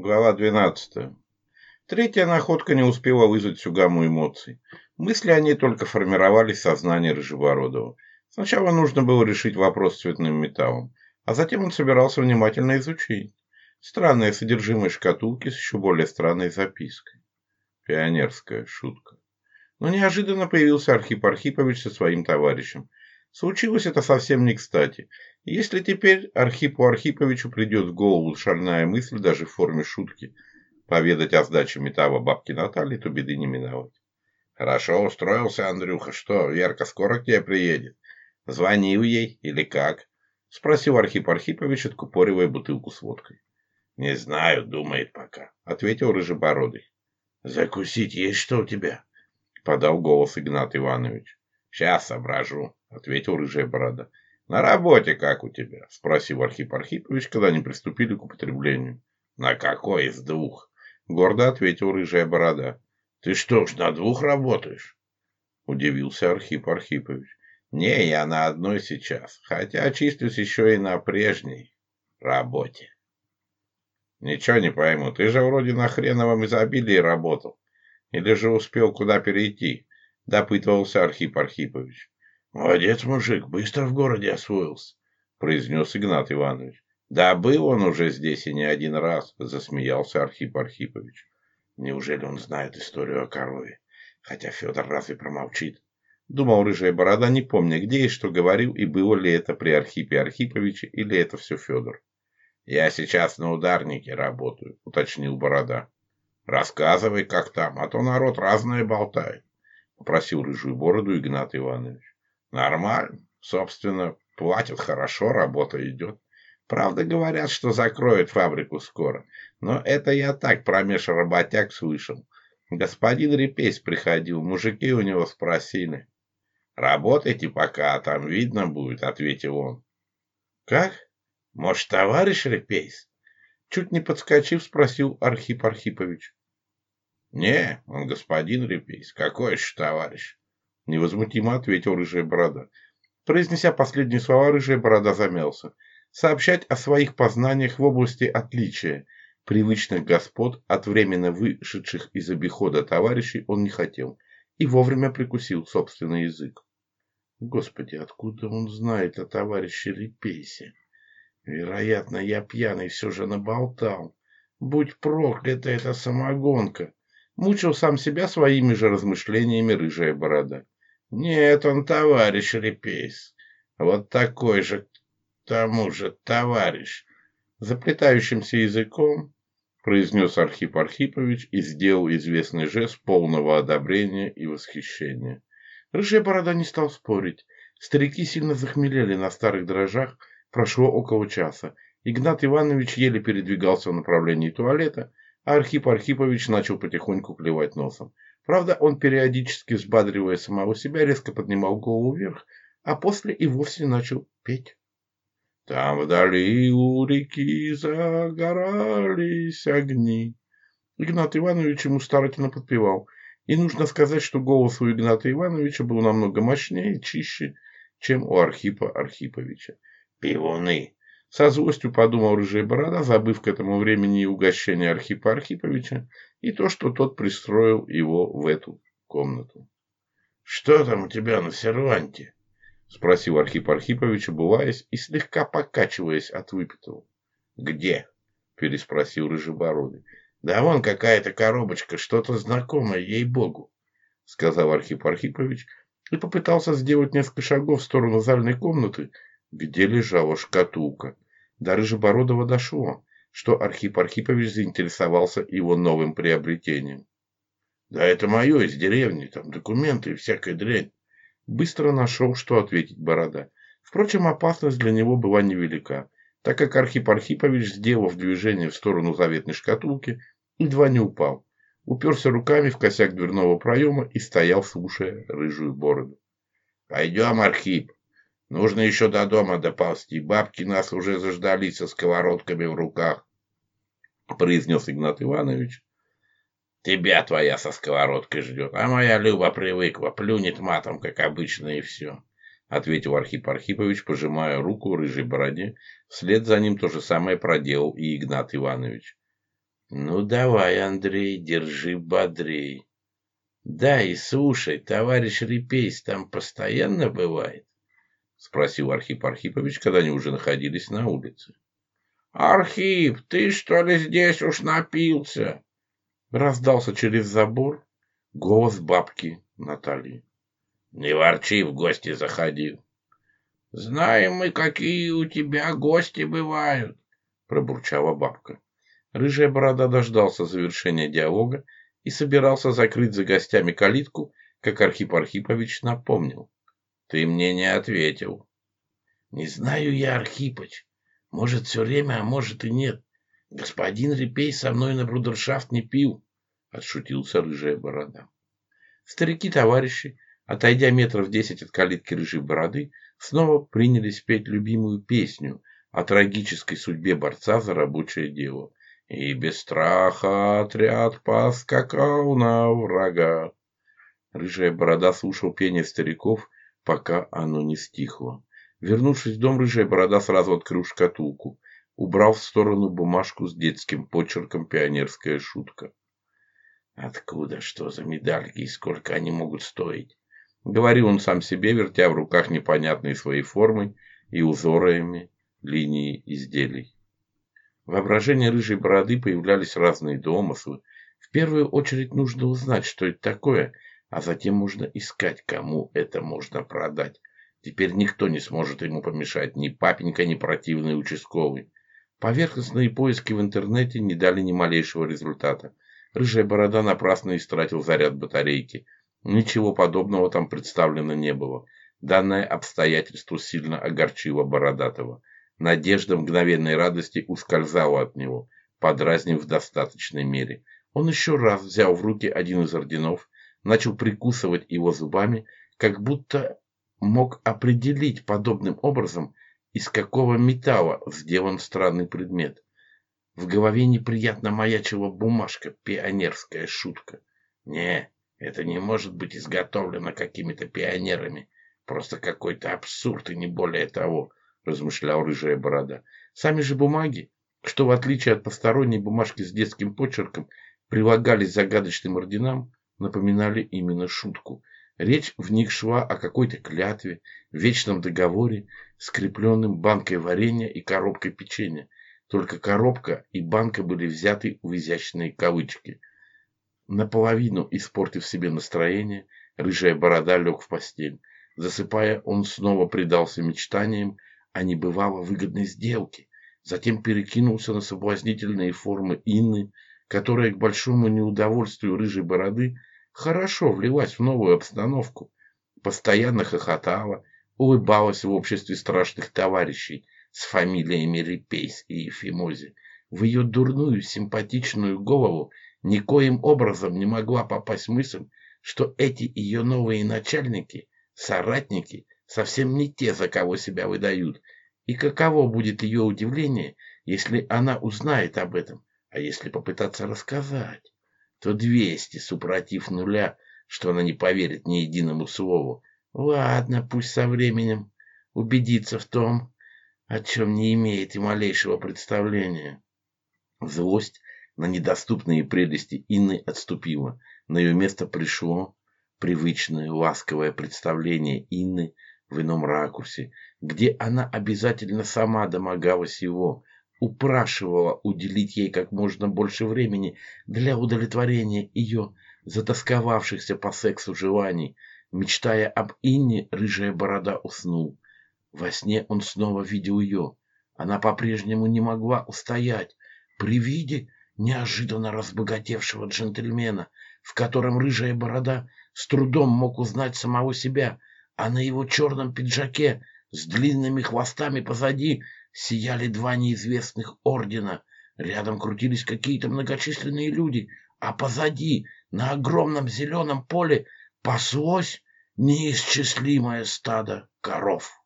Глава 12. Третья находка не успела вызвать всю эмоций. Мысли о ней только формировались в сознании Рыжебородова. Сначала нужно было решить вопрос с цветным металлом, а затем он собирался внимательно изучить. Странное содержимое шкатулки с еще более странной запиской. Пионерская шутка. Но неожиданно появился Архип Архипович со своим товарищем, Случилось это совсем не кстати. Если теперь Архипу Архиповичу придет в голову шальная мысль даже в форме шутки поведать о сдаче метава бабки Натальи, то беды не миновать. Хорошо устроился, Андрюха. Что, Верка скоро к тебе приедет? Звонил ей или как? Спросил Архип Архипович, откупоривая бутылку с водкой. Не знаю, думает пока, ответил Рыжебородый. Закусить есть что у тебя? Подал голос Игнат Иванович. Сейчас соображу. — ответил рыжая борода. — На работе как у тебя? — спросил Архип Архипович, когда они приступили к употреблению. — На какой из двух? — гордо ответил рыжая борода. — Ты что ж, на двух работаешь? — удивился Архип Архипович. — Не, я на одной сейчас, хотя чистюсь еще и на прежней работе. — Ничего не пойму, ты же вроде на хреновом изобилии работал. Или же успел куда перейти? — допытывался Архип Архипович. «Молодец, мужик, быстро в городе освоился», — произнес Игнат Иванович. «Да был он уже здесь и не один раз», — засмеялся Архип Архипович. «Неужели он знает историю о корове? Хотя Федор разве промолчит?» Думал рыжая борода, не помня, где и что говорил, и было ли это при Архипе Архиповиче, или это все Федор. «Я сейчас на ударнике работаю», — уточнил борода. «Рассказывай, как там, а то народ разное болтает», — попросил рыжую бороду Игнат Иванович. Нормально. Собственно, платят хорошо, работа идет. Правда, говорят, что закроют фабрику скоро. Но это я так промеж работяг слышал. Господин Репейс приходил, мужики у него спросили. «Работайте пока, а там видно будет», — ответил он. «Как? Может, товарищ Репейс?» Чуть не подскочив, спросил Архип Архипович. «Не, он господин Репейс, какой еще товарищ? Невозмутимо ответил Рыжая Борода. Произнеся последние слова, Рыжая Борода замялся. Сообщать о своих познаниях в области отличия привычных господ от временно вышедших из обихода товарищей он не хотел и вовремя прикусил собственный язык. Господи, откуда он знает о товарище Лепейсе? Вероятно, я пьяный все же наболтал. Будь проклята эта самогонка! Мучил сам себя своими же размышлениями рыжая борода. Нет, он товарищ Репейс. Вот такой же, к тому же, товарищ. Заплетающимся языком произнес Архип Архипович и сделал известный жест полного одобрения и восхищения. Рыжая борода не стал спорить. Старики сильно захмелели на старых дрожжах, прошло около часа. Игнат Иванович еле передвигался в направлении туалета, а Архип Архипович начал потихоньку клевать носом. Правда, он периодически, взбадривая самого себя, резко поднимал голову вверх, а после и вовсе начал петь. Там вдали у реки загорались огни. Игнат Иванович ему старательно подпевал. И нужно сказать, что голос у Игната Ивановича был намного мощнее и чище, чем у Архипа Архиповича. «Пивуны!» Со злостью подумал Рыжая Борода, забыв к этому времени и угощение Архипа Архиповича, и то, что тот пристроил его в эту комнату. «Что там у тебя на серванте?» — спросил Архип Архипович, обуваясь и слегка покачиваясь от выпитого. «Где?» — переспросил Рыжебородый. «Да вон какая-то коробочка, что-то знакомое, ей-богу», — сказал Архип Архипович и попытался сделать несколько шагов в сторону зальной комнаты, где лежала шкатулка. До Рыжебородова дошло, что Архип Архипович заинтересовался его новым приобретением. «Да это мое, из деревни, там документы и всякая дрянь». Быстро нашел, что ответить Борода. Впрочем, опасность для него была невелика, так как Архип Архипович, сделав движение в сторону заветной шкатулки, едва не упал. Уперся руками в косяк дверного проема и стоял, слушая рыжую бороду. «Пойдем, Архип!» Нужно еще до дома доползти. Бабки нас уже заждались со сковородками в руках, произнес Игнат Иванович. Тебя твоя со сковородкой ждет, а моя Люба привыкла, плюнет матом, как обычно, и все. Ответил Архип Архипович, пожимая руку рыжей бороде. Вслед за ним то же самое проделал и Игнат Иванович. Ну давай, Андрей, держи бодрей. Да, и слушай, товарищ Репейс там постоянно бывает. – спросил Архип Архипович, когда они уже находились на улице. «Архип, ты что ли здесь уж напился?» Раздался через забор голос бабки Натальи. «Не ворчи, в гости заходи. «Знаем мы, какие у тебя гости бывают», — пробурчала бабка. Рыжая борода дождался завершения диалога и собирался закрыть за гостями калитку, как Архип Архипович напомнил. Ты мне не ответил. Не знаю я, Архипыч. Может, все время, а может и нет. Господин Репей со мной на брудершафт не пил, отшутился рыжая борода. Старики-товарищи, отойдя метров десять от калитки рыжей бороды, снова принялись петь любимую песню о трагической судьбе борца за рабочее дело. И без страха отряд поскакал на врага. Рыжая борода слушал пение стариков пока оно не стихло. Вернувшись в дом, рыжая борода сразу открыл шкатулку, убрал в сторону бумажку с детским почерком «Пионерская шутка». «Откуда? Что за медальки и сколько они могут стоить?» Говорил он сам себе, вертя в руках непонятные своей формой и узорами линии изделий. В воображении рыжей бороды появлялись разные домыслы. В первую очередь нужно узнать, что это такое – а затем можно искать, кому это можно продать. Теперь никто не сможет ему помешать, ни папенька, ни противный участковый. Поверхностные поиски в интернете не дали ни малейшего результата. Рыжая борода напрасно истратил заряд батарейки. Ничего подобного там представлено не было. Данное обстоятельство сильно огорчило Бородатого. Надежда мгновенной радости ускользала от него, подразнив в достаточной мере. Он еще раз взял в руки один из орденов начал прикусывать его зубами, как будто мог определить подобным образом, из какого металла сделан странный предмет. В голове неприятно маячила бумажка, пионерская шутка. «Не, это не может быть изготовлено какими-то пионерами. Просто какой-то абсурд и не более того», – размышлял рыжая борода. «Сами же бумаги, что в отличие от посторонней бумажки с детским почерком, прилагались загадочным орденам, напоминали именно шутку. Речь в них шла о какой-то клятве, вечном договоре, скрепленном банкой варенья и коробкой печенья. Только коробка и банка были взяты в изящные кавычки. Наполовину испортив себе настроение, рыжая борода лег в постель. Засыпая, он снова предался мечтаниям о небывало выгодной сделке. Затем перекинулся на соблазнительные формы Инны, которая к большому неудовольствию рыжей бороды хорошо вливать в новую обстановку. Постоянно хохотала, улыбалась в обществе страшных товарищей с фамилиями Репейс и Ефимози. В ее дурную, симпатичную голову никоим образом не могла попасть мысль, что эти ее новые начальники, соратники, совсем не те, за кого себя выдают. И каково будет ее удивление, если она узнает об этом, а если попытаться рассказать? то двести, супротив нуля, что она не поверит ни единому слову. Ладно, пусть со временем убедится в том, о чем не имеет и малейшего представления. Злость на недоступные прелести Инны отступила. На ее место пришло привычное ласковое представление Инны в ином ракурсе, где она обязательно сама домогалась его, упрашивала уделить ей как можно больше времени для удовлетворения ее затасковавшихся по сексу желаний. Мечтая об Инне, рыжая борода уснул. Во сне он снова видел ее. Она по-прежнему не могла устоять при виде неожиданно разбогатевшего джентльмена, в котором рыжая борода с трудом мог узнать самого себя, а на его черном пиджаке с длинными хвостами позади сияли два неизвестных ордена, рядом крутились какие-то многочисленные люди, а позади, на огромном зеленом поле, паслось неисчислимое стадо коров.